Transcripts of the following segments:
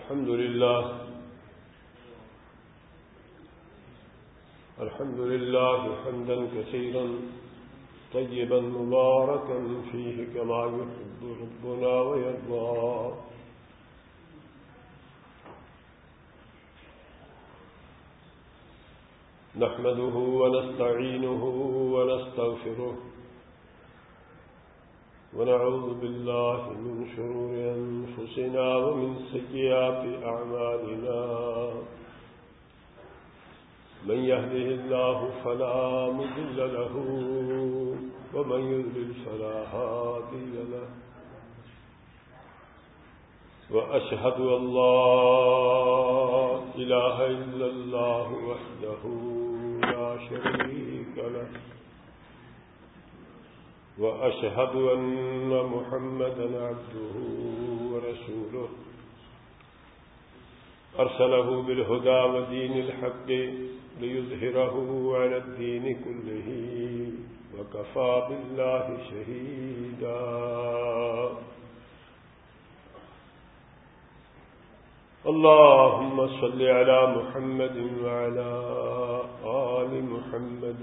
الحمد لله الحمد لله حمدا كثيرا، طيبا مباركا فيه كما يحب ربنا ويرضى. نحمده ونستعينه ونستغفره ونعوذ بالله من شرور أنفسنا ومن سيئات أعمالنا. من يهده الله فلا مذل له ومن يذلل فلا هادي له. وأشهد أن لا إله إلا الله وحده لا شريك له. وأشهد أن محمدا عبده ورسوله. أرسله بالهدى ودين الحق ليظهره على الدين كله وكفى بالله شهيدا. اللهم صل على محمد وعلى آل محمد.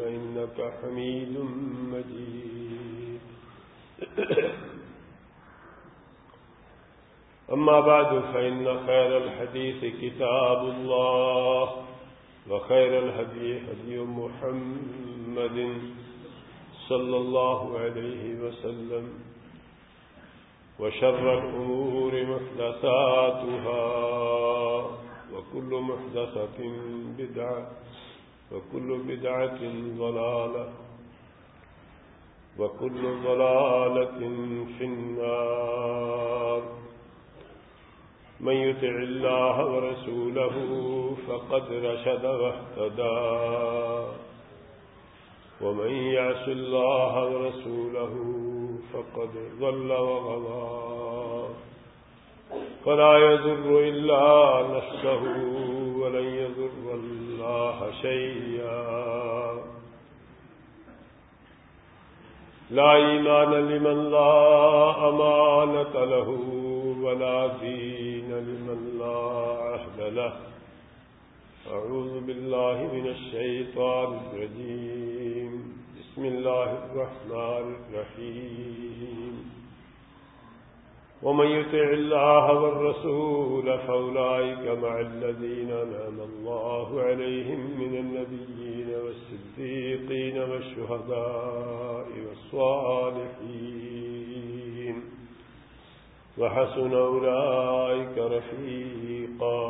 إنك حميد مجيد. أما بعد، فإن خير الحديث كتاب الله، وخير الهدي هدي محمد صلى الله عليه وسلم، وشر الأمور محدثاتها، وكل محدثة بدعة. وكل بدعة ضلالة وكل ضلالة في النار. من يتع الله ورسوله فقد رشد واهتدى. ومن يعش الله ورسوله فقد ضل وغضى فلا يذر إلا نفسه ولن يذر الله الله شيئا. لا إيمان لمن لا أمانة له ولا دين لمن لا عهد له. أعوذ بالله من الشيطان الرجيم. بسم الله الرحمن الرحيم. ومن يطع الله والرسول فأولئك مع الذين نام الله عليهم من النبيين والصديقين والشهداء والصالحين وحسن أولئك رفيقا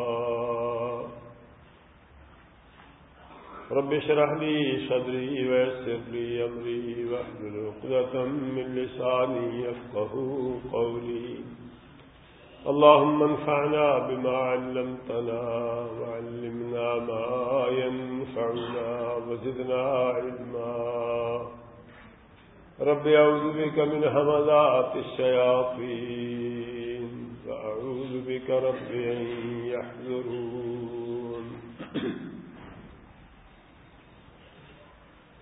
رب شرح لي صدري ويسر لي أمري واحلل عقدة من لساني يفقه قولي. اللهم انفعنا بما علمتنا وعلمنا ما ينفعنا وزدنا علما. رب أعوذ بك من همذات الشياطين وأعوذ بك رب أن يحذرون.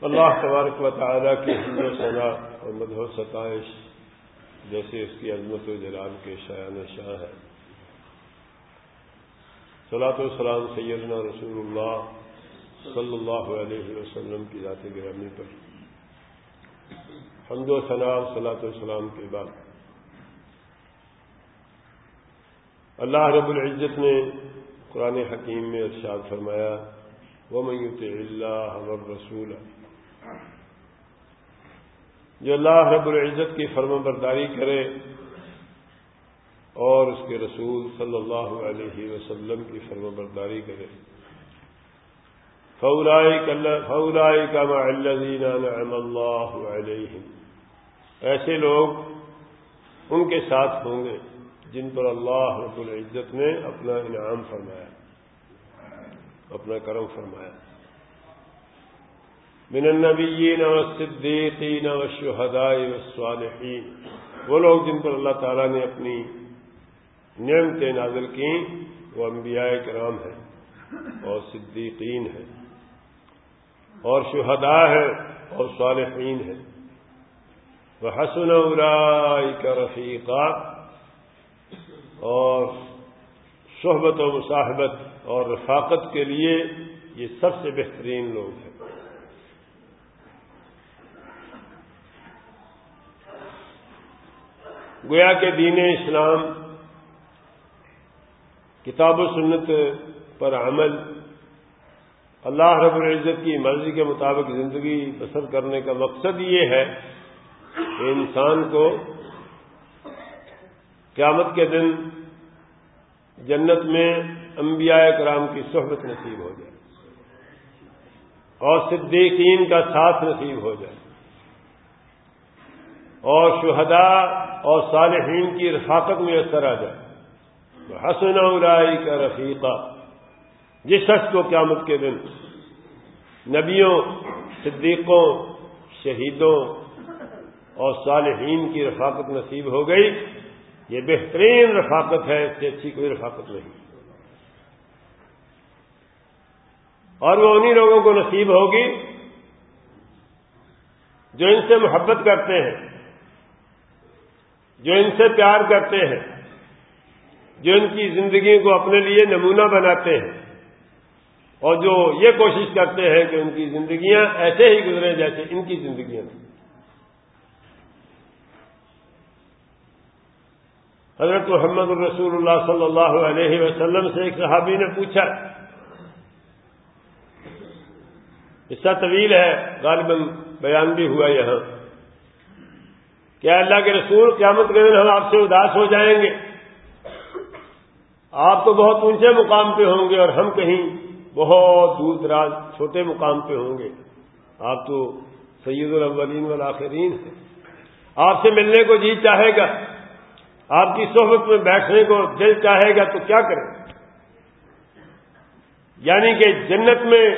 اللہ تبارک و تعالیٰ کی حمد و ثنا اور مدح و ستائش جیسے اس کی عظمت و جلال کے شایان شاہ ہے۔ صلاۃ والسلام سیدنا رسول اللہ صلی اللہ علیہ وسلم کی ذات گرامی پر۔ حمد و ثنا صلاۃ والسلام کے بعد۔ اللہ رب العزت نے قرآن حکیم میں ارشاد فرمایا وہ میت اللہ رسول جو اللہ رب العزت کی فرم برداری کرے اور اس کے رسول صلی اللہ علیہ وسلم کی فرم برداری کرے۔ فولائی کا معلین اللہ علیہ ایسے لوگ ان کے ساتھ ہوں گے جن پر اللہ رب العزت نے اپنا انعام فرمایا، اپنا کرم فرمایا۔ من النبیین والصدیقین والشہداء والصالحین وہ لوگ جن پر اللہ تعالیٰ نے اپنی نعمتیں نازل کی وہ انبیاء کرام ہیں اور صدیقین ہیں۔ اور شہداء ہیں اور صالحین ہیں۔ وہ حسن کا رفیقہ اور صحبت و مصاحبت اور رفاقت کے لیے یہ سب سے بہترین لوگ ہیں۔ گویا کے دین اسلام کتاب و سنت پر عمل اللہ رب العزت کی مرضی کے مطابق زندگی بسر کرنے کا مقصد یہ ہے کہ انسان کو قیامت کے دن جنت میں انبیاء کرام کی صحبت نصیب ہو جائے اور صدیقین کا ساتھ نصیب ہو جائے اور شہداء اور صالحین کی رفاقت میں اثر آ جائے۔ حسن ارائی کا رفیقہ جس شخص کو قیامت کے دن نبیوں، صدیقوں، شہیدوں اور صالحین کی رفاقت نصیب ہو گئی، یہ بہترین رفاقت ہے، اس سے اچھی کوئی رفاقت نہیں۔ اور وہ انہی لوگوں کو نصیب ہوگی جو ان سے محبت کرتے ہیں۔ جو ان سے پیار کرتے ہیں، جو ان کی زندگی کو اپنے لیے نمونہ بناتے ہیں، اور جو یہ کوشش کرتے ہیں کہ ان کی زندگیاں ایسے ہی گزرے جیسے ان کی زندگیاں تھیں۔ حضرت محمد الرسول اللہ صلی اللہ علیہ وسلم سے ایک صحابی نے پوچھا حصہ طویل ہے، غالباً بیان بھی ہوا یہاں۔ کیا اللہ کے رسول قیامت کے دن ہم آپ سے اداس ہو جائیں گے۔ آپ تو بہت اونچے مقام پہ ہوں گے اور ہم کہیں بہت دور دراز چھوٹے مقام پہ ہوں گے۔ آپ تو سید الاولین والآخرین ہیں۔ آپ سے ملنے کو جی چاہے گا۔ آپ کی صحبت میں بیٹھنے کو دل چاہے گا تو کیا کریں؟ یعنی کہ جنت میں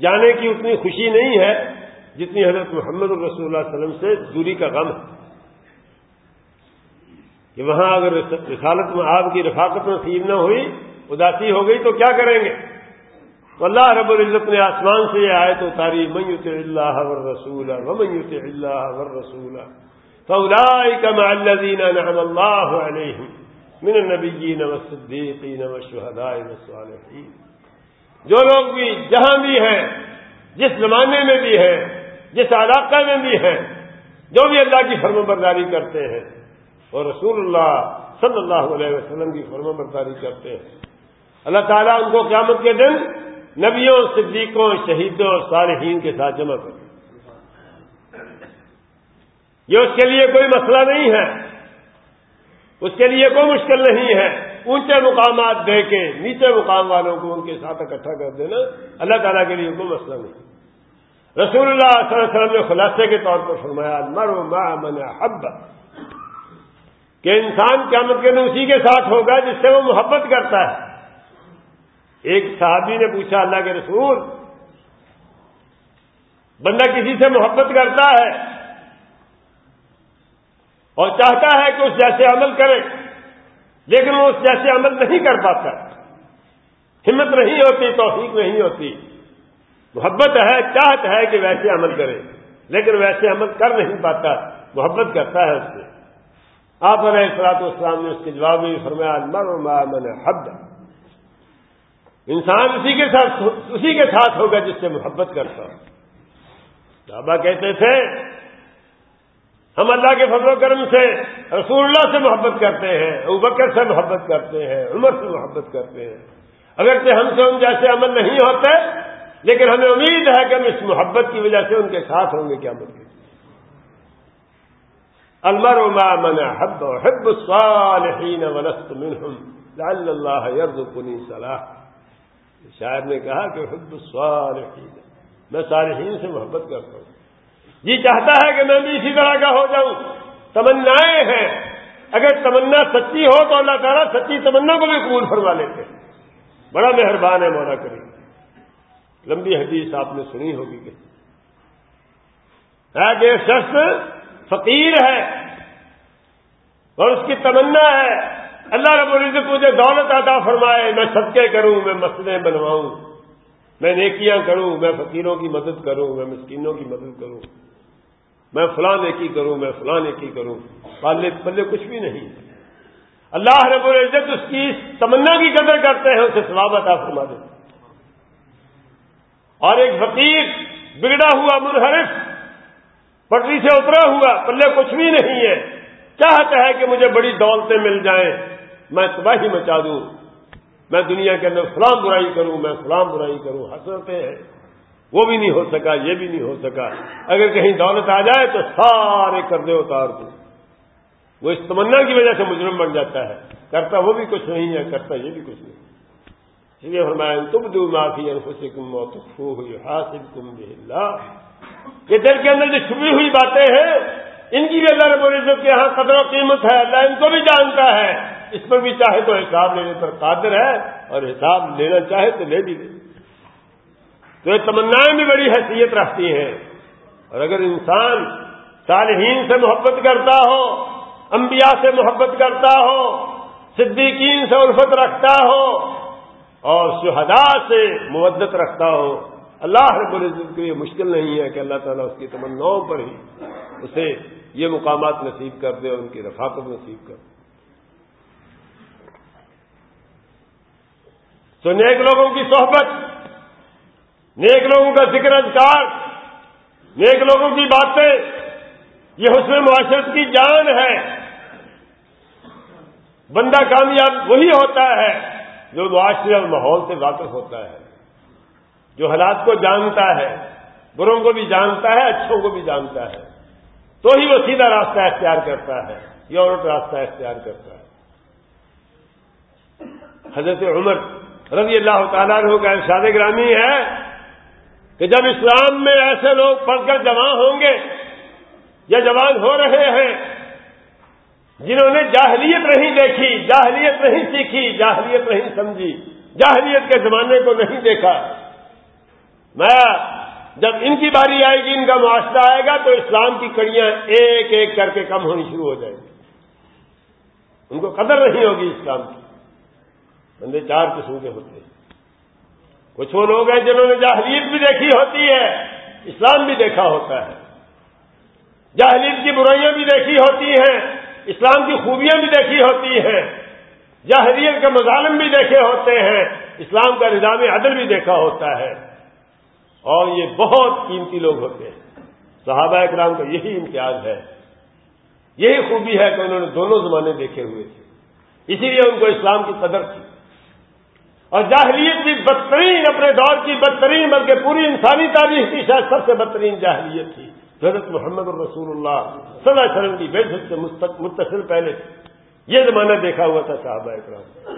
جانے کی اتنی خوشی نہیں ہے جتنی حضرت محمد الرسول اللہ علیہ وسلم سے دوری کا غم ہے۔ کہ وہاں اگر رسالت میں آپ کی رفاقت نصیب نہ ہوئی، اداسی ہو گئی تو کیا کریں گے؟ تو اللہ رب العزت نے آسمان سے یہ آئے تو تاری میت اللہ ور رسول میت اللہ ور رسول فأولئك مع الذين نعم الله عليهم من النبيين والصديقين والشهداء والصالحين جو لوگ بھی جہاں بھی ہیں، جس زمانے میں بھی ہیں، جس علاقے میں بھی ہیں، جو بھی اللہ کی فرم برداری کرتے ہیں اور رسول اللہ صلی اللہ علیہ وسلم کی فرم برداری کرتے ہیں۔ اللہ تعالیٰ ان کو قیامت کے دن نبیوں، صدیقوں، شہیدوں اور صالحین کے ساتھ جمع کرتے یہ اس کے لیے کوئی مسئلہ نہیں ہے۔ اس کے لیے کوئی مشکل نہیں ہے۔ اونچے مقامات دے کے نیچے مقام والوں کو ان کے ساتھ اکٹھا کر دینا اللہ تعالیٰ کے لیے کوئی مسئلہ نہیں۔ رسول اللہ صلی اللہ علیہ وسلم نے خلاصے کے طور پر فرمایا مر ما من حب کہ انسان قیامت کے دن اسی کے ساتھ ہوگا جس سے وہ محبت کرتا ہے۔ ایک صحابی نے پوچھا، اللہ کے رسول، بندہ کسی سے محبت کرتا ہے اور چاہتا ہے کہ اس جیسے عمل کرے، لیکن وہ اس جیسے عمل نہیں کر پاتا۔ ہمت نہیں ہوتی، توفیق نہیں ہوتی۔ محبت ہے، چاہت ہے کہ ویسے عمل کرے، لیکن ویسے عمل کر نہیں پاتا۔ محبت کرتا ہے اس سے۔ آپ علیہ السلاط اسلام نے اس کے جواب میں فرمایا من حد انسان اسی کے ساتھ اسی کے ساتھ ہوگا جس سے محبت کرتا بابا کہتے تھے، ہم اللہ کے فضل و کرم سے رسول اللہ سے محبت کرتے ہیں ابکر سے محبت کرتے ہیں، عمر سے محبت کرتے ہیں۔ اگر سے ہم سے ان جیسے عمل نہیں ہوتے، لیکن ہمیں امید ہے کہ ہم اس محبت کی وجہ سے ان کے ساتھ ہوں گے کیا مطلب المر ما من حب حب الصالحین ولست منهم. لعل اللہ یرزقنی صلاح. شاعر نے کہا کہ حب الصالحین، میں صالحین سے محبت کرتا ہوں۔ جی چاہتا ہے کہ میں بھی اسی طرح کا ہو جاؤں۔ تمنائیں ہیں۔ اگر تمنا سچی ہو تو اللہ تعالیٰ سچی تمنا کو بھی قبول فرما لیتے ہیں۔ بڑا مہربان ہے مولا کریم۔ لمبی حدیث آپ نے سنی ہوگی کہ کہ شخص فقیر ہے اور اس کی تمنا ہے۔ اللہ رب العزت مجھے دولت عطا فرمائے، میں صدقے کروں، میں مسئلے بنواؤں، میں نیکیاں کروں، میں فقیروں کی مدد کروں، میں مسکینوں کی مدد کروں، میں فلاں نیکی کروں، میں فلاں نیکی کروں۔ پالے پلے کچھ بھی نہیں۔ اللہ رب العزت اس کی تمنا کی قدر کرتے ہیں، اسے سلامت عطا فرما دیتے اور ایک فقیر بگڑا ہوا منحرف پٹری سے اترا ہوا، پلے کچھ بھی نہیں ہے۔ چاہتا ہے کہ مجھے بڑی دولتیں مل جائیں۔ میں تباہی مچا دوں۔ میں دنیا کے اندر فلام برائی کروں، میں فلام برائی کروں۔ حسرتے ہیں۔ وہ بھی نہیں ہو سکا، یہ بھی نہیں ہو سکا۔ اگر کہیں دولت آ جائے تو سارے کردے اتار دوں۔ وہ اس تمنا کی وجہ سے مجرم بن جاتا ہے۔ کرتا وہ بھی کچھ نہیں ہے، کرتا یہ بھی کچھ نہیں۔ اس لیے فرمایا تم دو معافی انفسکم ہوئی حاصل تم یہ دل کے اندر جو چھپی ہوئی باتیں ہیں، ان کی بھی اللہ رب العزت کے یہاں قدر و قیمت ہے، اللہ ان کو بھی جانتا ہے۔ اس پر بھی چاہے تو حساب لینے پر قادر ہے، اور حساب لینا چاہے تو لے بھی لے۔ تو یہ تمنائیں بھی بڑی حیثیت رکھتی ہیں۔ اور اگر انسان صالحین سے محبت کرتا ہو، انبیاء سے محبت کرتا ہو، صدیقین سے الفت رکھتا ہو، اور شہداء سے مدت رکھتا ہو اللہ رب العزت کو یہ مشکل نہیں ہے کہ اللہ تعالیٰ اس کی تمناؤں پر ہی اسے یہ مقامات نصیب کر دے اور ان کی رفاقت نصیب کر دے۔ تو نیک لوگوں کی صحبت، نیک لوگوں کا ذکر اذکار، نیک لوگوں کی باتیں، یہ حسن معاشرت کی جان ہے۔ بندہ کامیاب وہی ہوتا ہے جو معاشرے اور ماحول سے واقف ہوتا ہے۔ جو حالات کو جانتا ہے، بروں کو بھی جانتا ہے، اچھوں کو بھی جانتا ہے۔ تو ہی وہ سیدھا راستہ اختیار کرتا ہے، یہ عورت راستہ اختیار کرتا ہے۔ حضرت عمر رضی اللہ تعالیٰ عنہ کا ارشاد گرامی ہے کہ جب اسلام میں ایسے لوگ پڑھ کر جمع ہوں گے یا جوان ہو رہے ہیں، جنہوں نے جاہلیت نہیں دیکھی، جاہلیت نہیں سیکھی، جاہلیت نہیں سمجھی، جاہلیت کے زمانے کو نہیں دیکھا میں جب ان کی باری آئے گی، ان کا معاشرہ آئے گا تو اسلام کی کڑیاں ایک ایک کر کے کم ہونی شروع ہو جائیں گی۔ ان کو قدر نہیں ہوگی اسلام کی۔ بندے چار قسم کے ہوتے ہیں۔ کچھ وہ لوگ ہیں جنہوں نے جاہلیت بھی دیکھی ہوتی ہے، اسلام بھی دیکھا ہوتا ہے۔ جاہلیت کی برائیاں بھی دیکھی ہوتی ہیں، اسلام کی خوبیاں بھی دیکھی ہوتی ہیں۔ جاہلیت کے مظالم بھی دیکھے ہوتے ہیں، اسلام کا نظام عدل بھی دیکھا ہوتا ہے۔ اور یہ بہت قیمتی لوگ ہوتے ہیں۔ صحابہ اکرام کا یہی امتیاز ہے۔ یہی خوبی ہے کہ انہوں نے دونوں زمانے دیکھے ہوئے تھے۔ اسی لیے ان کو اسلام کی قدر تھی۔ اور جاہلیت کی بدترین، اپنے دور کی بدترین، بلکہ پوری انسانی تاریخ کی شاید سب سے بدترین جاہلیت تھی۔ حضرت محمد الرسول اللہ صلی اللہ علیہ وسلم کی بے سے متصل پہلے یہ زمانہ دیکھا ہوا تھا صحابہ اکرام۔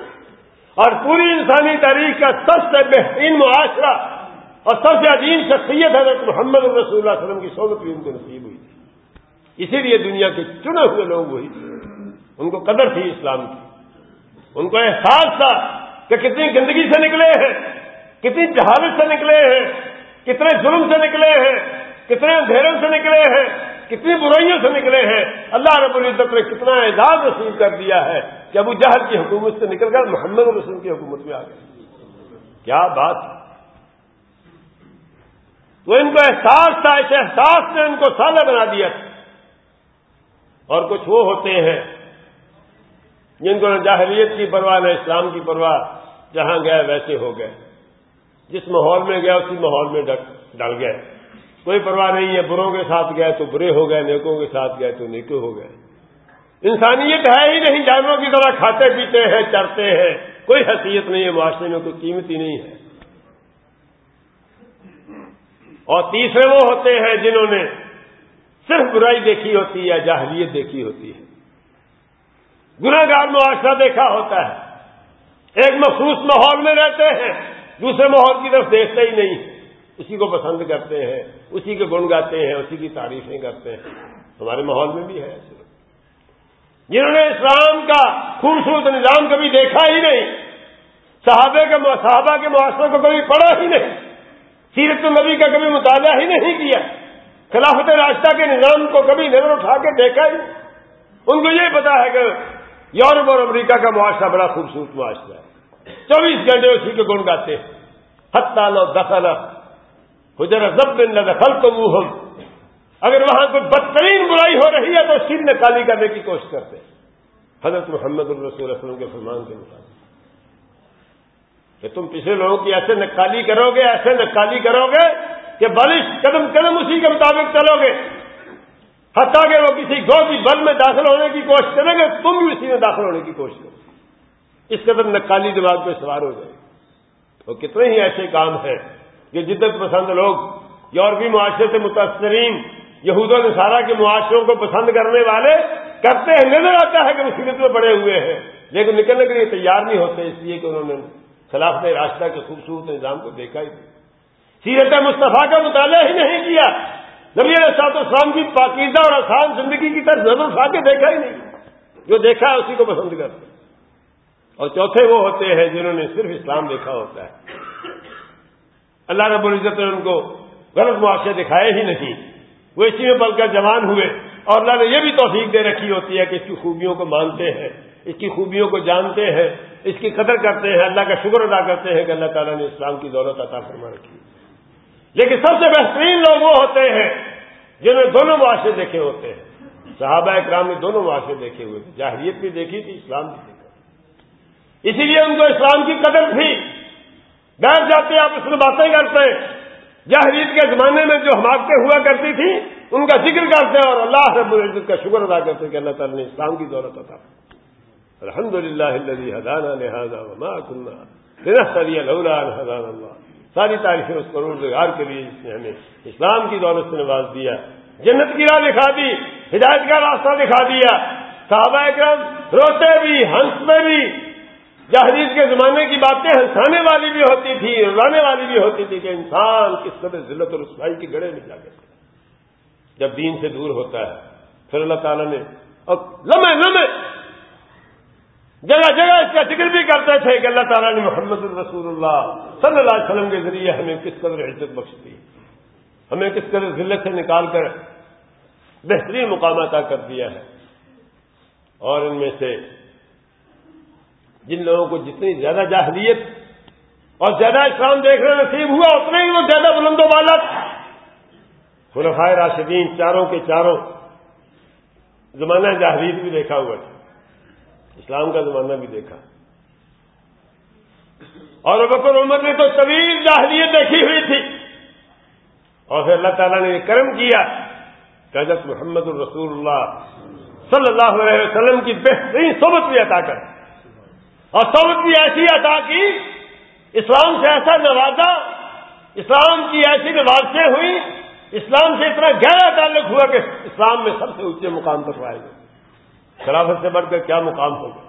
اور پوری انسانی تاریخ کا سب سے بہترین معاشرہ اور سب سے عظیم شخصیت حضرت محمد الرسول اللہ علیہ وسلم کی صحبت بھی ان کو نصیب ہوئی تھی۔ اسی لیے دنیا کے چنے ہوئے لوگ وہی تھے۔ ان کو قدر تھی اسلام کی۔ ان کو احساس تھا کہ کتنی گندگی سے نکلے ہیں، کتنی جہالت سے نکلے ہیں، کتنے ظلم سے نکلے ہیں، کتنے اندھیروں سے نکلے ہیں، کتنی برائیوں سے نکلے ہیں۔ اللہ رب العزت نے کتنا اعزاز رسول کر دیا ہے کہ ابو جہل کی حکومت سے نکل کر محمد رسول کی حکومت میں آ گئے۔ کیا بات تو ان کو احساس تھا، اس احساس نے ان کو سالہ بنا دیا اور کچھ وہ ہوتے ہیں جن کو نہ جاہلیت کی پرواہ، نہ اسلام کی پرواہ، جہاں گئے ویسے ہو گئے۔ جس ماحول میں گیا اسی ماحول میں ڈل گئے۔ کوئی پرواہ نہیں ہے بروں کے ساتھ گئے تو برے ہو گئے، نیکوں کے ساتھ گئے تو نیکے ہو گئے۔ انسانیت ہے ہی نہیں، جانوروں کی طرح کھاتے پیتے ہیں، چرتے ہیں۔ کوئی حیثیت نہیں ہے، معاشرے میں کوئی قیمت ہی نہیں ہے۔ اور تیسرے وہ ہوتے ہیں جنہوں نے صرف برائی دیکھی ہوتی ہے جاہلیت دیکھی ہوتی ہے۔ گناگار معاشرہ دیکھا ہوتا ہے۔ ایک مخصوص ماحول میں رہتے ہیں، دوسرے ماحول کی طرف دیکھتے ہی نہیں۔ اسی کو پسند کرتے ہیں، اسی کے گن گاتے ہیں، اسی کی تعریفیں کرتے ہیں۔ ہمارے ماحول میں بھی ہے ایسے۔ جنہوں نے اسلام کا خوبصورت نظام کبھی دیکھا ہی نہیں صحابے کے صحابہ کے معاشرے کو کبھی پڑھا ہی نہیں۔ سیرت نبی کا کبھی مطالعہ ہی نہیں کیا۔ خلافت راستہ کے نظام کو کبھی نظر اٹھا کے دیکھا ہی۔ ان کو یہ پتا ہے کہ یورپ اور امریکہ کا معاشرہ بڑا خوبصورت معاشرہ ہے۔ چوبیس گھنٹے اسی کے گن گاتے ہیں۔ حتال و حجر ضب بن دخل تو منہ اگر وہاں کوئی بدترین برائی ہو رہی ہے تو سر نکالی کرنے کی کوشش کرتے حضرت محمد الرسول وسلم کے فرمان کے مطابق۔ کہ تم پچھلے لوگوں کی ایسے نکالی کرو گے، ایسے نکالی کرو گے کہ بارش قدم قدم اسی کے مطابق چلو گے۔ حتیٰ کہ وہ کسی گو کی بل میں داخل ہونے کی کوشش کریں گے، تم بھی اسی میں داخل ہونے کی کوشش کرو۔ اس قدر نکالی دماغ پہ سوار ہو جائے۔ تو کتنے ہی ایسے کام ہیں جو جدت پسند لوگ، یورپی معاشرے سے متاثرین یہود و نصارہ کے معاشروں کو پسند کرنے والے کرتے ہیں، نظر آتا ہے کہ مصیبت میں پڑے ہوئے ہیں، لیکن نکلنے کے لیے تیار نہیں ہوتے اس لیے کہ انہوں نے خلاف راستہ کے خوبصورت نظام کو دیکھا ہی نہیں۔ سیرت مصطفیٰ کا مطالعہ ہی نہیں کیا۔ نبی علیہ سات اسلام کی پاکیزہ اور آسان زندگی کی طرف نظر اٹھا کے دیکھا ہی نہیں۔ جو دیکھا ہے اسی کو پسند کرتے اور چوتھے وہ ہوتے ہیں جنہوں نے صرف اسلام دیکھا ہوتا ہے۔ اللہ رب العزت نے ان کو غلط معاشرے دکھائے ہی نہیں۔ وہ اسی میں پل کر جوان ہوئے۔ اور اللہ نے یہ بھی توفیق دے رکھی ہوتی ہے کہ اس کی خوبیوں کو مانتے ہیں۔ اس کی خوبیوں کو جانتے ہیں۔ اس کی قدر کرتے ہیں، اللہ کا شکر ادا کرتے ہیں کہ اللہ تعالیٰ نے اسلام کی دولت عطا فرما رکھی۔ لیکن سب سے بہترین لوگ وہ ہوتے ہیں جنہوں نے دونوں معاشرے دیکھے ہوتے ہیں۔ صحابہ اکرام نے دونوں معاشرے دیکھے ہوئے تھے، جاہریت بھی دیکھی تھی، اسلام بھی دیکھا۔ اسی لیے ان کو اسلام کی قدر تھی۔ بیٹھ جاتے آپ اس میں باتیں کرتے ہیں۔ جاہریت کے زمانے میں جو حماقتیں ہوا کرتی تھی، ان کا ذکر کرتے ہیں اور اللہ رب العزت کا شکر ادا کرتے ہیں کہ اللہ تعالیٰ نے اسلام کی دولت عطا الحمد للہ حدانہ لہٰذا حضان اللہ۔ ساری تاریخیں اس روزگار کے لیے جس نے ہمیں اسلام کی دولت سے نواز دیا، جنت کی راہ دکھا دی، ہدایت کا راستہ دکھا دیا۔ صحابہ اکرم روتے بھی، ہنستے بھی۔ جہریز کے زمانے کی باتیں ہنسانے والی بھی ہوتی تھی رلانے والی بھی ہوتی تھی کہ انسان کس قدر ذلت اور رسوائی کی گڑے میں جا کے جب دین سے دور ہوتا ہے، پھر اللہ تعالیٰ نے اور لمحے لمحے جگہ جگہ اس کا ذکر بھی کرتے تھے کہ اللہ تعالیٰ نے محمد الرسول اللہ صلی اللہ علیہ وسلم کے ذریعے ہمیں کس قدر عزت بخش دی، ہمیں کس قدر ذلت سے نکال کر بہترین مقام عطا کر دیا ہے۔ اور ان میں سے جن لوگوں کو جتنی زیادہ جاہلیت اور زیادہ اسلام دیکھنا نصیب ہوا اتنے ہی وہ زیادہ بلند و بالا خلفائے راشدین چاروں کے چاروں زمانہ جاہلیت بھی دیکھا ہوا تھا۔ اسلام کا زمانہ بھی دیکھا۔ اور بکر عمر نے تو طویل جاہلیت دیکھی ہوئی تھی۔ اور پھر اللہ تعالیٰ نے یہ کرم کیا کہ حضرت محمد الرسول اللہ صلی اللہ علیہ وسلم کی بہترین صحبت بھی عطا کر۔ اور صحبت بھی ایسی عطا کی، اسلام سے ایسا نوازا، اسلام کی ایسی نوازیں ہوئی اسلام سے اتنا گہرا تعلق ہوا کہ اسلام میں سب سے اونچے مقام پر پائے گئے۔ خلافت سے بڑھ کر کیا مقام ہوگا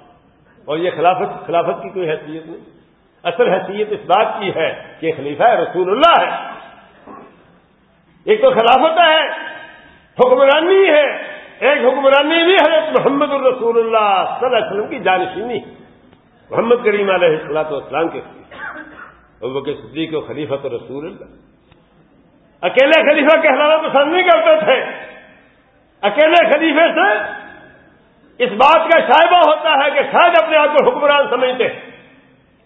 اور یہ خلافت خلافت کی کوئی حیثیت نہیں۔ اصل حیثیت اس بات کی ہے کہ خلیفہ رسول اللہ ہے۔ ایک تو خلافت ہے، حکمرانی ہے۔ ایک حکمرانی بھی ہے محمد الرسول اللہ صلی اللہ علیہ وسلم کی جانشینی۔ محمد کریم علیہ السلاط والسلام کے اور وہ صدیق و خلیفہ تو رسول اللہ۔ اکیلے خلیفہ کہلانا پسند نہیں کرتے تھے۔ اکیلے خلیفے سے اس بات کا شائبہ ہوتا ہے کہ شاید اپنے آپ کو حکمران سمجھتے۔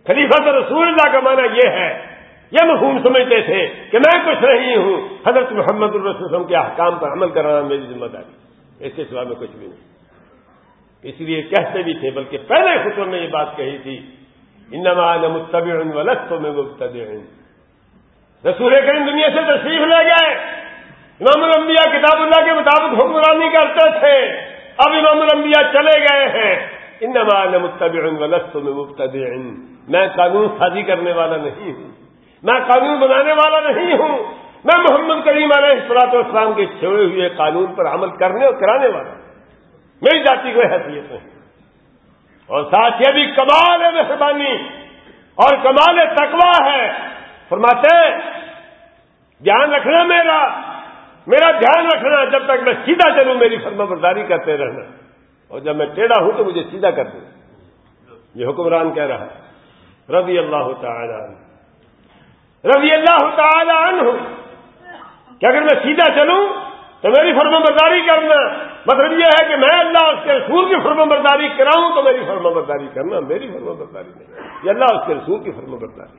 خلیفہ رسول اللہ کا معنی یہ ہے، یہ مفہوم سمجھتے تھے کہ میں کچھ نہیں ہوں، حضرت محمد الرسول کے احکام پر عمل کرانا میری ذمہ داری۔ اس کے سوا میں کچھ بھی نہیں۔ اس لیے کہتے بھی تھے، بلکہ پہلے خطر میں یہ بات کہی تھی، انما مستبر ولست میں مبتدع۔ رسول کریم دنیا سے تشریف لے گئے۔ امام الانبیاء کتاب اللہ کے مطابق حکمرانی کرتے تھے۔ اب امام الانبیاء چلے گئے ہیں۔ انما انا متبع ولست مبتدع میں قانون سازی کرنے والا نہیں ہوں۔ میں قانون بنانے والا نہیں ہوں۔ میں محمد کریم علیہ السلاط اسلام کے چھوڑے ہوئے قانون پر عمل کرنے اور کرانے والا میری جاتی کوئی حیثیت نہیں۔ اور ساتھ یہ بھی کمال ہے مہربانی۔ اور کمال تقوا ہے۔ فرماتے دھیان رکھنا میرا۔ میرا دھیان رکھنا جب تک میں سیدھا چلوں میری فرما برداری کرتے رہنا۔ اور جب میں ٹیڑھا ہوں تو مجھے سیدھا کر دوں یہ حکمران کہہ رہا ہے۔ رضی اللہ تعالی رضی اللہ تعالی عنہ۔ کہ اگر میں سیدھا چلوں تو میری فرما برداری کرنا۔ مطلب یہ ہے کہ میں اللہ اس کے رسول کی فرما برداری کراؤں تو میری فرما برداری کرنا۔ میری فرما برداری نہیں۔ یہ اللہ اس کے رسول کی فرما برداری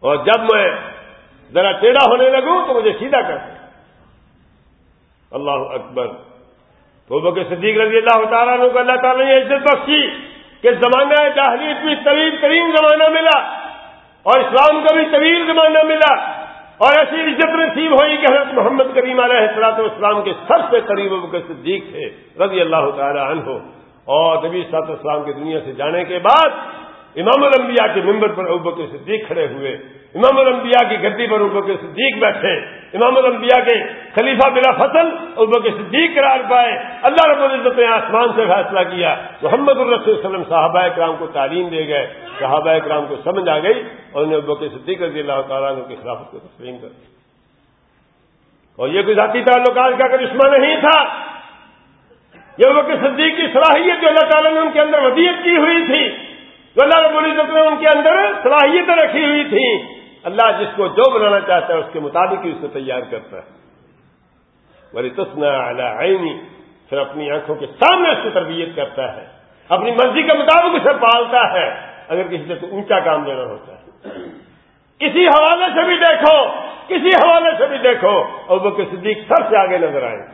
اور جب میں ذرا ٹیڑھا ہونے لگوں تو مجھے سیدھا کر اللہ اکبر۔ تو بکر صدیق رضی اللہ تعالیٰ کو اللہ تعالیٰ نے عزت بخشی کہ زمانہ جاہلیت میں طویل ترین زمانہ ملا اور اسلام کا بھی طویل زمانہ ملا اور ایسی عزت نصیب ہوئی کہ حضرت محمد کریم علیہ السلاط اسلام کے سب سے قریب بکر صدیق تھے، رضی اللہ تعالیٰ عنہ۔ اور نبی صاحب اسلام کی دنیا سے جانے کے بعد امام الانبیاء کے ممبر پر ابکر صدیق کھڑے ہوئے۔ امام الانبیاء کی گدی پر ابو کے صدیق بیٹھے۔ امام الانبیاء کے خلیفہ بلا فصل ابو کے صدیق قرار پائے۔ اللہ رب العزت نے آسمان سے فیصلہ کیا۔ محمد الرسول وسلم صحابہ کرام کو تعلیم دے گئے۔ صحابہ کرام کو سمجھ آ گئی اور انہیں ابو کے صدیق رضی اللہ تعالیٰ نے کی خلافت کو تسلیم کر دی اور یہ کوئی ذاتی تعلقات کا کرشمہ نہیں تھا، یہ ابو کے صدیق کی صلاحیت جو اللہ تعالیٰ نے ان کے اندر ودیت کی ہوئی تھی، جو اللہ رب العزت نے ان کے اندر صلاحیتیں رکھی ہوئی تھیں۔ اللہ جس کو جو بنانا چاہتا ہے اس کے مطابق ہی اس کو تیار کرتا ہے۔ ولی تسنا عینی پھر اپنی آنکھوں کے سامنے اس کی تربیت کرتا ہے۔ اپنی مرضی کے مطابق اسے پالتا ہے، اگر کسی سے تو اونچا کام دینا ہوتا ہے۔ کسی حوالے سے بھی دیکھو، کسی حوالے سے بھی دیکھو اور وہ کے صدیق سب سے آگے نظر آئے۔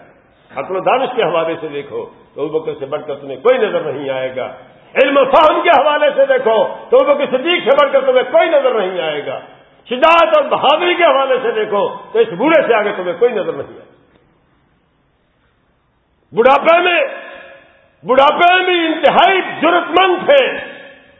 عقل و دانش کے حوالے سے دیکھو، تو بکر سے بڑھ کر تمہیں کوئی نظر نہیں آئے گا۔ علم و فہم کے حوالے سے دیکھو، تو وہ کے صدیق سے بڑھ کر تمہیں کوئی نظر نہیں آئے گا۔ شجاعت اور بہادری کے حوالے سے دیکھو تو اس بوڑھے سے آگے تمہیں کوئی نظر نہیں آئے۔ بڑھاپے میں بڑھاپے میں انتہائی ضرورت مند تھے۔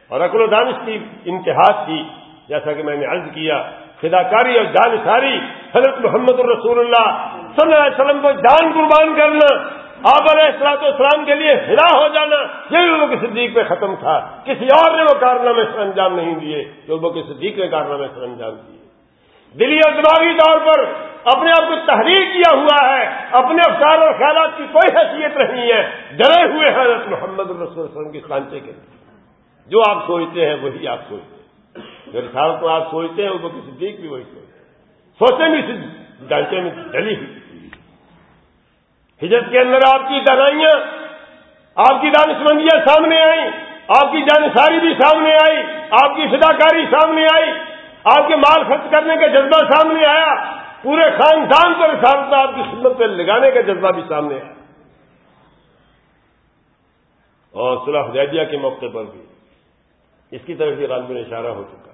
اور اکل و دانش کی انتہا تھی۔ جیسا کہ میں نے عرض کیا، فداکاری اور جان ساری حضرت محمد الرسول اللہ صلی اللہ علیہ وسلم کو جان قربان کرنا۔ آپ علیہ السلاط اسلام کے لیے ہلا ہو جانا، یہ بھی وہ صدیق پہ ختم تھا۔ کسی اور نے وہ کارنامے سر انجام نہیں دیے، جو وہ صدیق نے کارنامے سر انجام دیے۔ دلی اور دماغی طور پر اپنے آپ کو تحریر کیا ہوا ہے، اپنے افسار اور خیالات کی کوئی حیثیت نہیں ہے۔ ڈرے ہوئے ہیں حضرت محمد الرسول وسلم کے سانچے کے۔ لیے جو آپ سوچتے ہیں وہی آپ سوچتے ہیں۔ جو رسال کو آپ سوچتے ہیں وہ صدیق بھی وہی سوچتے سوچے بھی ڈانچے میں ڈلی ہوئی۔ ہجرت کے اندر آپ کی دنائیاں آپ کی دانشمندیاں سامنے آئیں، آپ کی جانساری بھی سامنے آئی، آپ کی فداکاری سامنے آئی، آپ کے مال خرچ کرنے کا جذبہ سامنے آیا، پورے خاندان پر رسالت آپ کی خدمت پہ لگانے کا جذبہ بھی سامنے آیا۔ اور صلاح حدیبیہ کے موقع پر بھی اس کی طرف یہ رات میں اشارہ ہو چکا۔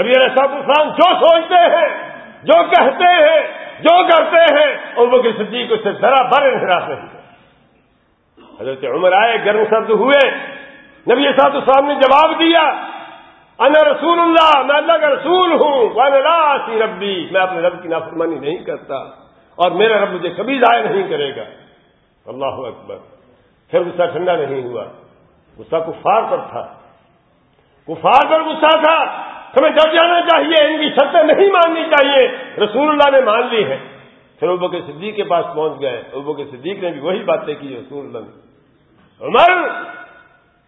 نبی علیہ السلام جو سوچتے ہیں، جو کہتے ہیں جو کرتے ہیں اور وہ صدیق اس سے ذرا بر انحراف نہیں حضرت عمر آئے، گرم سرد ہوئے۔ نبی صاحب السلام نے جواب دیا، انا رسول اللہ، میں اللہ کا رسول ہوں، وانا سی ربی۔ میں اپنے رب کی نافرمانی نہیں کرتا اور میرا رب مجھے کبھی ضائع نہیں کرے گا۔ اللہ اکبر۔ پھر غصہ ٹھنڈا نہیں ہوا۔ غصہ کفار پر تھا۔ کفار پر غصہ تھا۔ ہمیں ڈر جانا چاہیے، ان کی شرطیں نہیں ماننی چاہیے۔ رسول اللہ نے مان لی ہے پھر ابو کے صدیق کے پاس پہنچ گئے۔ ابو کے صدیق نے بھی وہی باتیں کی رسول اللہ نے۔ عمر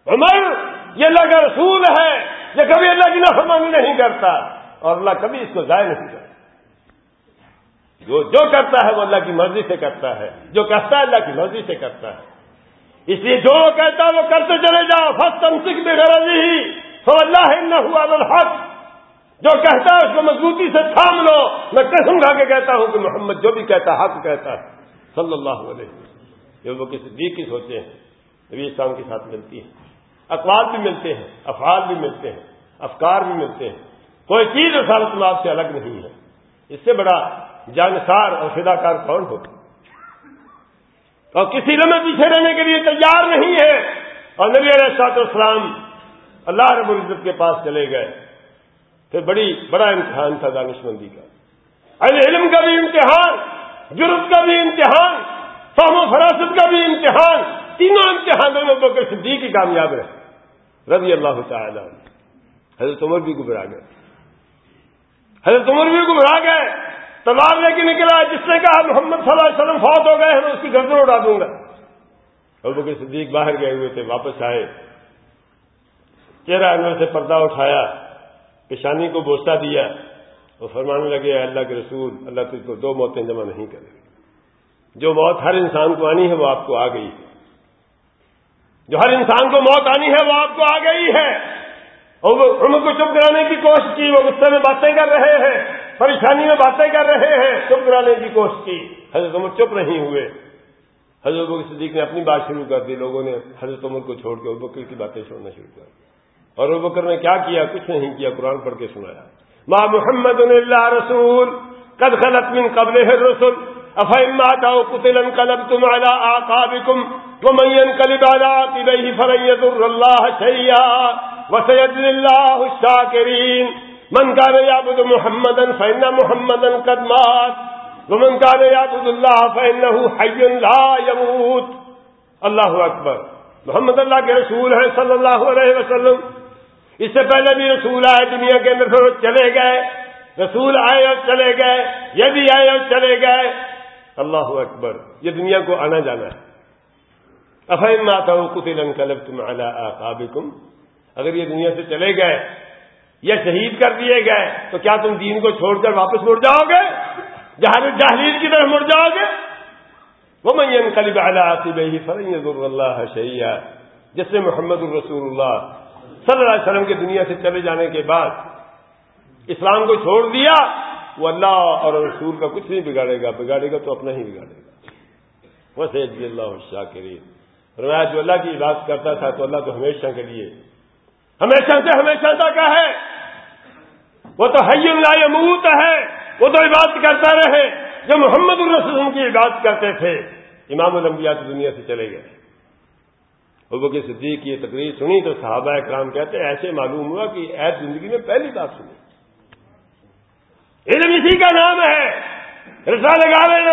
عمر، یہ اللہ کا رسول ہے۔ یہ کبھی اللہ کی نافرمانی نہیں کرتا۔ اور اللہ کبھی اس کو ضائع نہیں کرتا۔ جو جو کرتا ہے وہ اللہ کی مرضی سے کرتا ہے۔ جو کہتا ہے اللہ کی مرضی سے کرتا ہے۔ اس لیے جو وہ کہتا ہے وہ کرتے چلے جاؤ۔ فسٹ تم سکھ بھی غرض ہی تو اللہ ہوا الحق۔ جو کہتا ہے اس کو مضبوطی سے تھام لو، میں قسم کھا کے کہتا ہوں کہ محمد جو بھی کہتا حق کہتا ہے۔ صلی اللہ علیہ وسلم۔ یہ وہ کسی دی کی سوچے ہیں۔ نبی اسلام کے ساتھ ملتی ہیں۔ اقوال بھی ملتے ہیں، افعال بھی ملتے ہیں، افکار بھی ملتے ہیں۔ کوئی چیز رسالت آپ سے الگ نہیں ہے۔ اس سے بڑا جانسار اور فدا کار کون ہوگا؟ اور کسی لمحے پیچھے رہنے کے لیے تیار نہیں ہے۔ اور نبی علیہ السلاط اسلام اللہ رب العزت کے پاس چلے گئے۔ پھر بڑی، بڑا امتحان تھا دانشمندی کا۔ اہل علم کا بھی امتحان، جرم کا بھی امتحان، فہم و فراست کا بھی امتحان، تینوں امتحانوں میں بکر صدیق کی کامیاب رہے۔ رضی اللہ تعالی حضرت عمر بھی گبرا گئے۔ حضرت عمر بھی گبرا گئے۔ تلوار لے کے نکلا، جس نے کہا، محمد صلی اللہ علیہ وسلم فوت ہو گئے میں اس کی گردن اڑا دوں گا۔ اور بکر صدیق باہر گئے ہوئے تھے، واپس آئے۔ چہرہ انور سے پردہ اٹھایا۔ پیشانی کو بوسا دیا وہ فرمانے لگے اللہ کے رسول، اللہ تجھ کو دو موتیں جمع نہیں کرے جو موت ہر انسان کو آنی ہے وہ آپ کو آ گئی ہے۔ جو ہر انسان کو موت آنی ہے وہ آپ کو آ گئی ہے۔ اور وہ ان کو چپ کرانے کی کوشش کی، وہ غصے میں باتیں کر رہے ہیں، پریشانی میں باتیں کر رہے ہیں، چپ کرانے کی کوشش کی۔ حضرت عمر چپ نہیں ہوئے۔ حضرت عمر صدیق نے اپنی بات شروع کر دی۔ لوگوں نے حضرت عمر کو چھوڑ کے ابکر کی باتیں چھوڑنا شروع کر اور ابکر نے کیا کیا؟ کچھ نہیں کیا، قرآن پڑھ کے سنایا۔ ماں محمد اللہ رسول، قد خلط من قبل رسول افہم ماتا قتل انقلبتم على آقابكم ومن ينقلب على عقبيه فلن يضر الله شيئا وسيجزي الله الشاكرين۔ من كان يعبد محمدا فإن محمدا قد مات، ومن كان يعبد الله فإنه حي لا يموت۔ اللہ اکبر۔ محمد اللہ کے رسول ہیں صلی اللہ علیہ وسلم۔ اس سے پہلے بھی رسول آئے دنیا کے اندر پھر چلے گئے۔ رسول آئے اور چلے گئے۔ یہ بھی آئے اور چلے گئے۔ اللہ اکبر، یہ دنیا کو آنا جانا ہے۔ افہم ماتا ہوں قطل انقلب تم آقابکم؟ اگر یہ دنیا سے چلے گئے یا شہید کر دیے گئے، تو کیا تم دین کو چھوڑ کر واپس مڑ جاؤ گے؟ جہاز جہلیز کی طرف مڑ جاؤ گے؟ وہ میں انقلب آصب ہی فرنگ اللہ شہیا جس نے محمد الرسول اللہ صلی اللہ علیہ وسلم کی دنیا سے چلے جانے کے بعد اسلام کو چھوڑ دیا، وہ اللہ اور رسول کا کچھ نہیں بگاڑے گا بگاڑے گا تو اپنا ہی بگاڑے گا۔ وسے اللہ شاہ کریم روایہ جو اللہ کی عبادت کرتا تھا تو اللہ تو ہمیشہ کے لیے، ہمیشہ سے ہمیشہ تک ہے۔ وہ تو حی اللہ یموت ہے، وہ تو عبادت کرتا رہے۔ جو محمد الرسول کی عبادت کرتے تھے، امام الانبیاء تو دنیا سے چلے گئے۔ ابو صدیق کی یہ تقریر سنی تو صحابہ اکرام کہتے ایسے معلوم ہوا کہ ایس زندگی میں پہلی بات سنی۔ علم اسی کا نام ہے۔ رسا لگا لینا،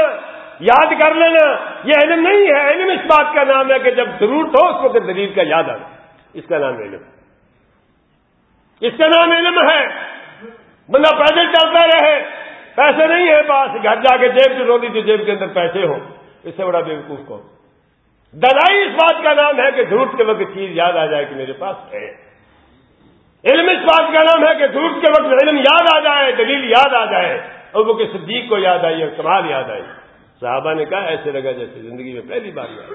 یاد کر لینا، یہ علم نہیں ہے۔ علم اس بات کا نام ہے کہ جب ضرورت ہو اس وقت دلیل کا یاد آنا۔ اس کا نام علم۔ اس کا نام علم ہے۔ بندہ پیدل چلتا رہے۔ پیسے نہیں ہے پاس، گھر جا کے جیب سے روٹی تھی جیب کے اندر پیسے ہوں، اس سے بڑا بیوقوف کو دلائی اس بات کا نام ہے کہ ضرورت کے وقت چیز یاد آ جائے کہ میرے پاس ہے۔ علم اس بات کا نام ہے کہ ضرورت کے وقت علم یاد آ جائے، دلیل یاد آ جائے۔ اور وہ کہ صدیق کو یاد آئی اور کمال یاد آئی۔ صحابہ نے کہا، ایسے لگا جیسے زندگی میں پہلی بار یاد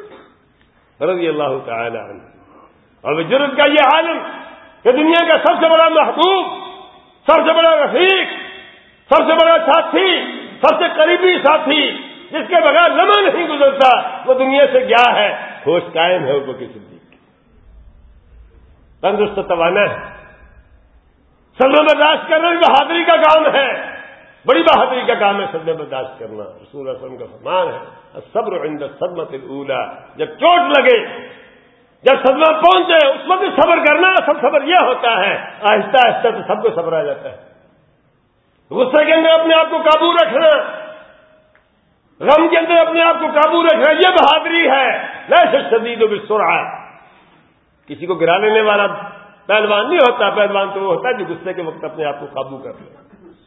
رضی اللہ تعالی عنہ۔ اور جرت کا یہ عالم کہ دنیا کا سب سے بڑا محبوب، سب سے بڑا رفیق، سب سے بڑا ساتھی، سب سے قریبی ساتھی جس کے بغیر لمحہ نہیں گزرتا، وہ دنیا سے گیا ہے۔ ہوش قائم ہے وہ کسی صدیق تندرست توانا ہے۔ سلم برداشت کرنا بھی بہادری کا کام ہے۔ بڑی بہادری کا کام ہے سلم برداشت کرنا۔ رسول رسم کا فرمان ہے صبر عند صدمت الاولا جب چوٹ لگے، جب صدمہ پہنچے، اس وقت صبر کرنا، سب صبر یہ ہوتا ہے۔ آہستہ آہستہ تو سب کو صبر آ جاتا ہے۔ غصے کے اندر اپنے آپ کو قابو رکھنا۔ غم کے اندر اپنے آپ کو قابو رکھنا یہ بہادری ہے۔ ویسے شدید و بسرا کسی کو گرا لینے والا پہلوان نہیں ہوتا۔ پہلوان تو وہ ہوتا ہے جو غصے کے وقت اپنے آپ کو قابو کر لے۔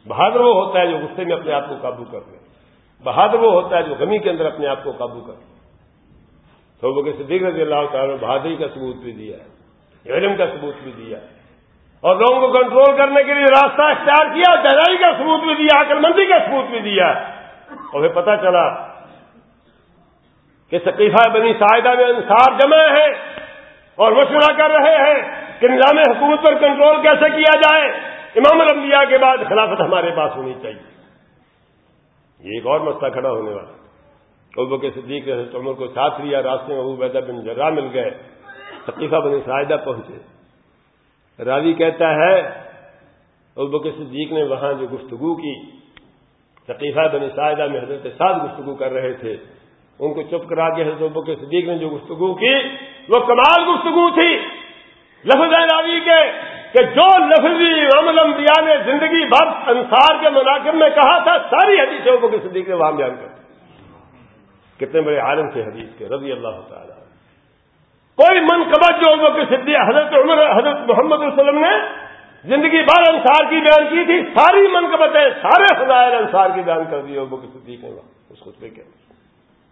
بہادر وہ ہوتا ہے جو غصے میں اپنے آپ کو قابو کر لے۔ بہادر وہ ہوتا ہے جو غمی کے اندر اپنے آپ کو قابو کر لے۔ تو وہ صدیق رضی اللہ تعالیٰ بہادری کا ثبوت بھی دیا ہے۔ علم کا ثبوت بھی دیا ہے۔ اور لوگوں کو کنٹرول کرنے کے لیے راستہ اختیار کیا دہرائی کا ثبوت بھی دیا عقل مندی کا ثبوت بھی دیا۔ اور پھر پتا چلا کہ ثقیفہ بنی سائدہ میں انصار جمع ہے اور مشورہ کر رہے ہیں کہ نظام حکومت پر کنٹرول کیسے کیا جائے؟ امام الانبیاء کے بعد خلافت ہمارے پاس ہونی چاہیے۔ یہ ایک اور مسئلہ کھڑا ہونے والا۔ ابو کے صدیق عمر کو ساتھ لیا، راستے میں ابو بیدہ بن جرا مل گئے۔ ثقیفہ بن سائدہ پہنچے۔ راوی کہتا ہے، ابو کے صدیق نے وہاں جو گفتگو کی ثقیفہ بن سائدہ میں حضرت ساتھ گفتگو کر رہے تھے۔ ان کو چپ کرا کے حضرت ابو کے صدیق نے جو گفتگو کی، وہ کمال گفتگو تھی۔ لفظ راوی کے کہ جو لفظی الانبیاء نے زندگی بھر انصار کے مناقب میں کہا تھا، ساری حدیثوں کو صدیق نے وہاں بیان کر کتنے بڑے عالم تھے حدیث کے، رضی اللہ تعالی۔ کوئی منقبت جو کے صدیق، حضرت عمر، حضرت محمد وسلم نے زندگی بھر انصار کی بیان کی تھی، ساری منقبتیں، سارے فضائل انصار کی بیان کر دی ابو کے صدیق نے اس خطبے کے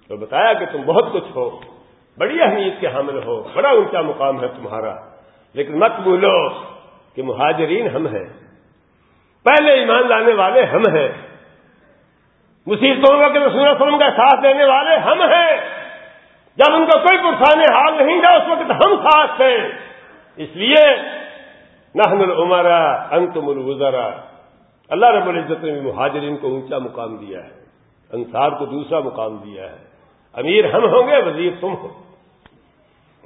تو بتایا کہ تم بہت کچھ ہو، بڑی اہمیت کے حامل ہو، بڑا اونچا مقام ہے تمہارا۔ لیکن مت بولو کہ مہاجرین ہم ہیں۔ پہلے ایمان لانے والے ہم ہیں۔ مصیبتوں کا کہ رسول وسلم کا ساتھ دینے والے ہم ہیں۔ جب ان کا کوئی پرسان حال نہیں تھا، اس وقت ہم ساتھ تھے۔ اس لیے نحن العمرا انتم الوزرا اللہ رب العزت نے مہاجرین کو اونچا مقام دیا ہے، انصار کو دوسرا مقام دیا ہے۔ امیر ہم ہوں گے، وزیر تم ہو۔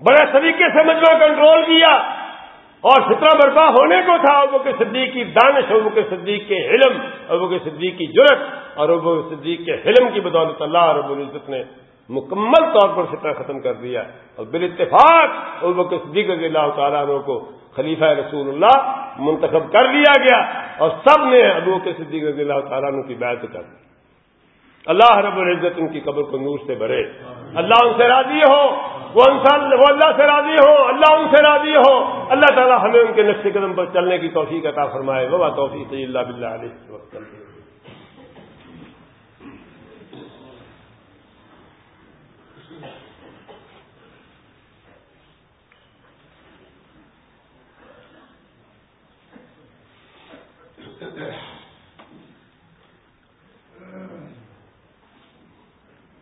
بڑے طریقے سے مجمع کنٹرول کیا اور فطرہ برپا ہونے کو تھا، ابو کے صدیق کی دانش، ابو کے صدیق کے علم، ابو کے صدیق کی جرت اور ابو کے صدیق کے علم کی بدولت اللہ رب العزت نے مکمل طور پر فطرہ ختم کر دیا۔ اور بال اتفاق ابو کے صدیق رضی اللہ تعالیٰ عنہ کو خلیفہ رسول اللہ منتخب کر لیا گیا اور سب نے ابو کے صدیق رضی اللہ تعالیٰ عنہ کی بیعت کر دی۔ اللہ رب العزت ان کی قبر کو نور سے بھرے۔ اللہ ان سے راضی ہو۔ وہ انسان، وہ اللہ سے راضی ہو۔ اللہ ان سے راضی ہو۔ اللہ تعالیٰ ہمیں ان کے نقش قدم پر چلنے کی توفیق عطا فرمائے۔ بابا توفیق اللہ بلّہ علیہ وسلم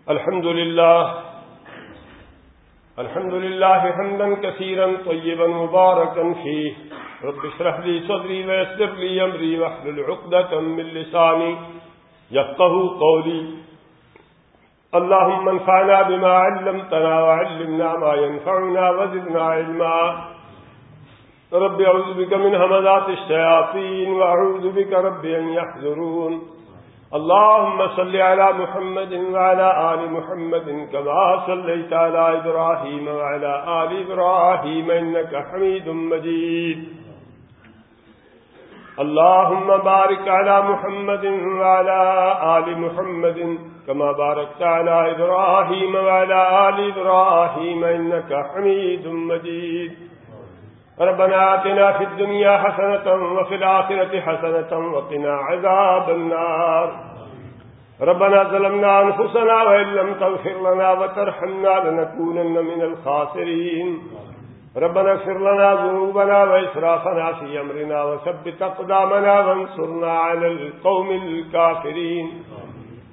الحمد لله الحمد لله حمدا كثيرا طيبا مباركا فيه. رب اشرح لي صدري ويسر لي أمري واحلل عقدة من لساني يفقه قولي. اللهم انفعنا بما علمتنا وعلمنا ما ينفعنا وزدنا علما. رب أعوذ بك من همذات الشياطين وأعوذ بك رب أن يحذرون اللهم صل على محمد وعلى آل محمد كما صليت على إبراهيم وعلى آل إبراهيم إنك حميد مجيد اللهم بارك على محمد وعلى آل محمد كما باركت على إبراهيم وعلى آل إبراهيم إنك حميد مجيد ربنا آتنا في الدنيا حسنة وفي الآخرة حسنة وقنا عذاب النار. ربنا ظلمنا أنفسنا وإن لم تغفر لنا وترحمنا لنكونن من الخاسرين. ربنا اغفر لنا ذنوبنا وإسرافنا في أمرنا وثبت أقدامنا وانصرنا على القوم الكافرين.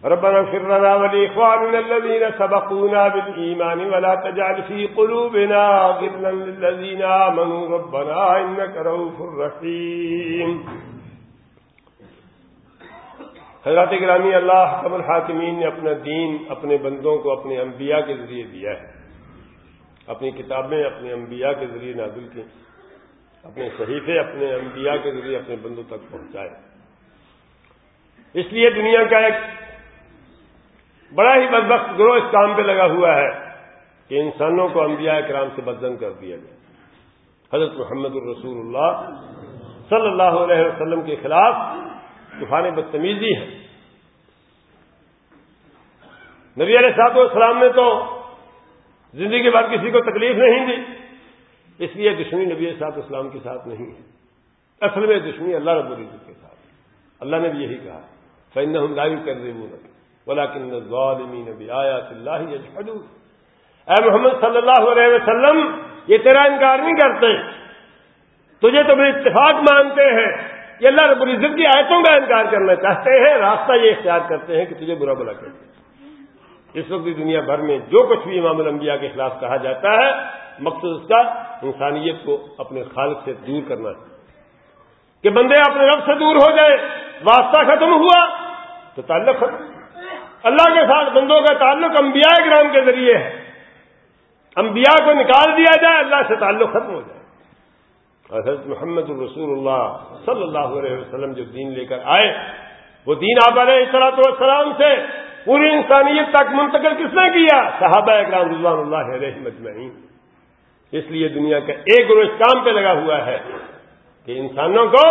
ربنا اغفر لنا ولإخواننا الذين سبقونا بالإيمان ولا تجعل في قلوبنا غلا للذين آمنوا. ربنا إنك روف رحيم. حضرات گرامی، اللہ حکم الحاکمین نے اپنا دین اپنے بندوں کو اپنے انبیاء کے ذریعے دیا ہے۔ اپنی کتابیں اپنے انبیاء کے ذریعے نازل کی اپنے صحیفے اپنے انبیاء کے ذریعے اپنے بندوں تک پہنچائے۔ اس لیے دنیا کا ایک بڑا ہی بدبخت گروہ اس کام پہ لگا ہوا ہے کہ انسانوں کو انبیاء کرام سے بدزن کر دیا گیا حضرت محمد الرسول اللہ صلی اللہ علیہ وسلم کے خلاف طوفان بدتمیزی ہے۔ نبی علیہ صاحب السلام نے تو زندگی کے بعد کسی کو تکلیف نہیں دی، اس لیے دشمنی نبی صاحب اسلام کے ساتھ نہیں ہے۔ اصل میں دشمنی اللہ رب العزت کے ساتھ اللہ نے بھی یہی کہا فن ہم لائیو کر دے وہ ولیکن الظالمین بآیات اللہ یجحدون۔ اے محمد صلی اللہ علیہ وسلم، یہ تیرا انکار نہیں کرتے۔ تجھے تو بڑے اتفاق مانتے ہیں۔ یہ اللہ رب العزت کی آیتوں کا انکار کرنا چاہتے ہیں۔ راستہ یہ اختیار کرتے ہیں کہ تجھے برا بلا کرتے ہیں اس وقت دنیا بھر میں جو کچھ بھی امام الانبیاء کے خلاف کہا جاتا ہے، مقصد اس کا انسانیت کو اپنے خالق سے دور کرنا ہے۔ کہ بندے اپنے رب سے دور ہو جائے واسطہ ختم ہوا تو تعلق ختم۔ اللہ کے ساتھ بندوں کا تعلق انبیاء کرام کے ذریعے ہے۔ انبیاء کو نکال دیا جائے، اللہ سے تعلق ختم ہو جائے۔ حضرت محمد الرسول اللہ صلی اللہ علیہ وسلم جو دین لے کر آئے، وہ دین آپ علیہ اصلاۃ والسلام سے پوری انسانیت تک منتقل کس نے کیا؟ صحابہ اکرام رضوان اللہ علیہ مجمعین اس لیے دنیا کا ایک گروہ اس کام پہ لگا ہوا ہے کہ انسانوں کو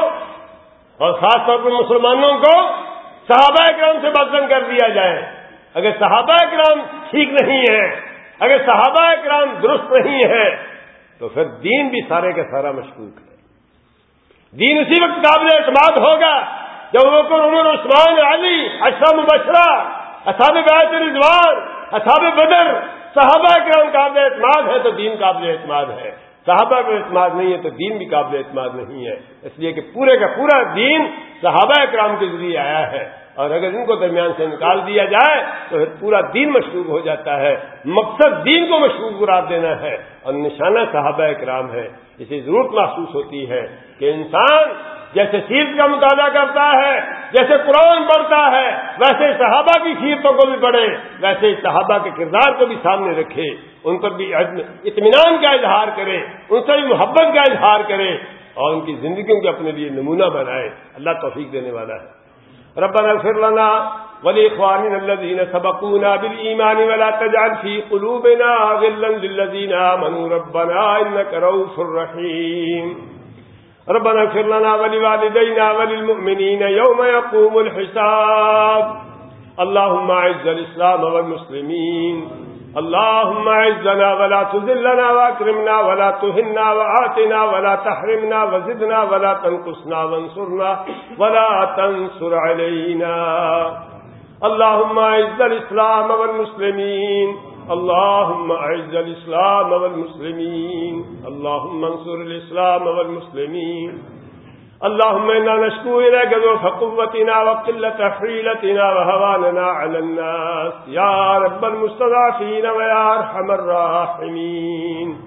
اور خاص طور پر مسلمانوں کو صحابہ کرام سے بدن کر دیا جائے۔ اگر صحابہ کرام ٹھیک نہیں ہے، اگر صحابہ کرام درست نہیں ہے، تو پھر دین بھی سارے کا سارا مشکوک ہے۔ دین اسی وقت قابل اعتماد ہوگا جب وہ عمر، عثمان، علی اشرم بشرا اصاب بیت رضوان اصاب بدر صحابہ کرام قابل اعتماد ہے تو دین قابل اعتماد ہے۔ صحابہ کا اعتماد نہیں ہے تو دین بھی قابل اعتماد نہیں ہے۔ اس لیے کہ پورے کا پورا دین صحابہ اکرام کے ذریعے آیا ہے۔ اور اگر ان کو درمیان سے نکال دیا جائے تو پورا دین مشروب ہو جاتا ہے۔ مقصد دین کو مشروب قرار دینا ہے۔ اور نشانہ صحابہ اکرام ہے۔ اسے ضرورت محسوس ہوتی ہے کہ انسان جیسے سیرت کا مطالعہ کرتا ہے، جیسے قرآن پڑھتا ہے، ویسے صحابہ کی سیرتوں کو بھی پڑھے، ویسے صحابہ کے کردار کو بھی سامنے رکھے، ان پر بھی اطمینان کا اظہار کرے، ان سے بھی محبت کا اظہار کرے۔ اور ان کی زندگیوں کے اپنے لیے نمونہ بنائے۔ اللہ توفیق دینے والا ہے۔ ربنا اغفر لنا ولإخواننا الذين سبقونا بالإيمان ولا تجعل في قلوبنا غلا للذين آمنوا. ربنا إنك روف رحيم۔ ربنا اغفر لنا ولوالدينا وللمؤمنين يوم يقوم الحساب۔ اللهم عز الإسلام والمسلمين۔ اللهم اعزنا ولا تذلنا واكرمنا ولا تهنا وآتنا ولا تحرمنا وزدنا ولا تنقصنا وانصرنا ولا تنصر علينا. اللهم اعز الاسلام والمسلمين. اللهم اعز الاسلام والمسلمين. اللهم انصر الاسلام والمسلمين. اللهم إنا نشكو إليك ذوف قوتنا وقلة حيلتنا وهواننا على الناس. يا رب المستضعفين ويا أرحم الراحمين.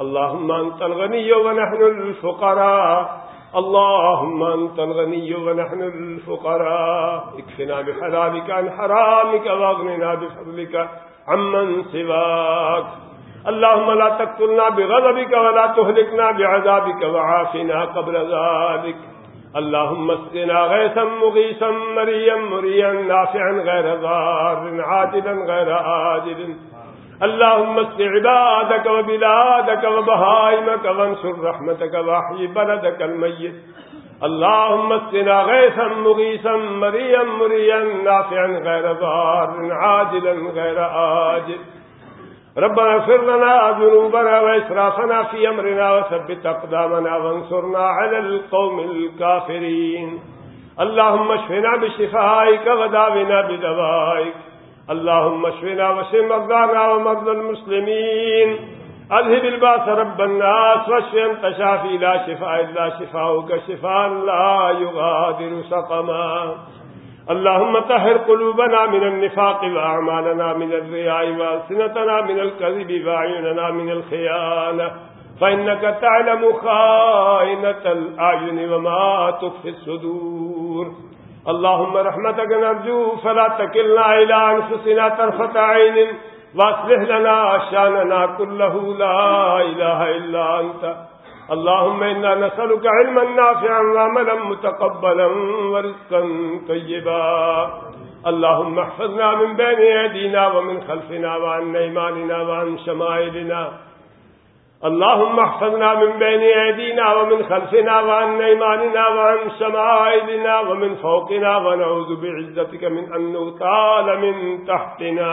اللهم أنت الغني ونحن الفقراء. اللهم أنت الغني ونحن الفقراء. اكفنا بحلالك عن حرامك واغننا بفضلك عمن سواك. اللهم لا تقتلنا بغضبك ولا تهلكنا بعذابك وعافنا قبل ذلك. اللهم اسقنا غيثا مغيثا، مريا مريا، نافعا غير ضار، عاجلا غير آجل. اللهم اسق عبادك وبلادك وبهائمك وانصر رحمتك واحيي بلدك الميت. اللهم اسقنا غيثا مغيثا، مريا مريا، نافعا غير ضار، عاجلا غير آجل. ربنا اغفر لنا ذنوبنا وإسرافنا في أمرنا وثبت أقدامنا وانصرنا على القوم الكافرين. اللهم اشفنا بشفائك وداونا بدوائك. اللهم اشفنا واشف مرضانا ومرضى المسلمين. اذهب الباس رب الناس واشف انت شافي لا شفاء الا شفاؤك. شفاء لا يغادر سقما. اللهم طهر قلوبنا من النفاق وأعمالنا من الرياء وألسنتنا من الكذب وأعيننا من الخيانة. فإنك تعلم خائنة الأعين وما تخفي الصدور. اللهم رحمتك نرجو فلا تكلنا إلى أنفسنا طرفة عين واصلح لنا شاننا كله. لا إله إلا أنت. اللهم إنا نسألك علما نافعا وعملا متقبلا ورزقا طيبا. اللهم احفظنا من بين يدينا ومن خلفنا وعن نيماننا وعن شمائلنا. اللهم احفظنا من بين يدينا ومن خلفنا وعن نيماننا وعن شمائلنا ومن فوقنا. ونعوذ بعزتك من أن نغتال من تحتنا.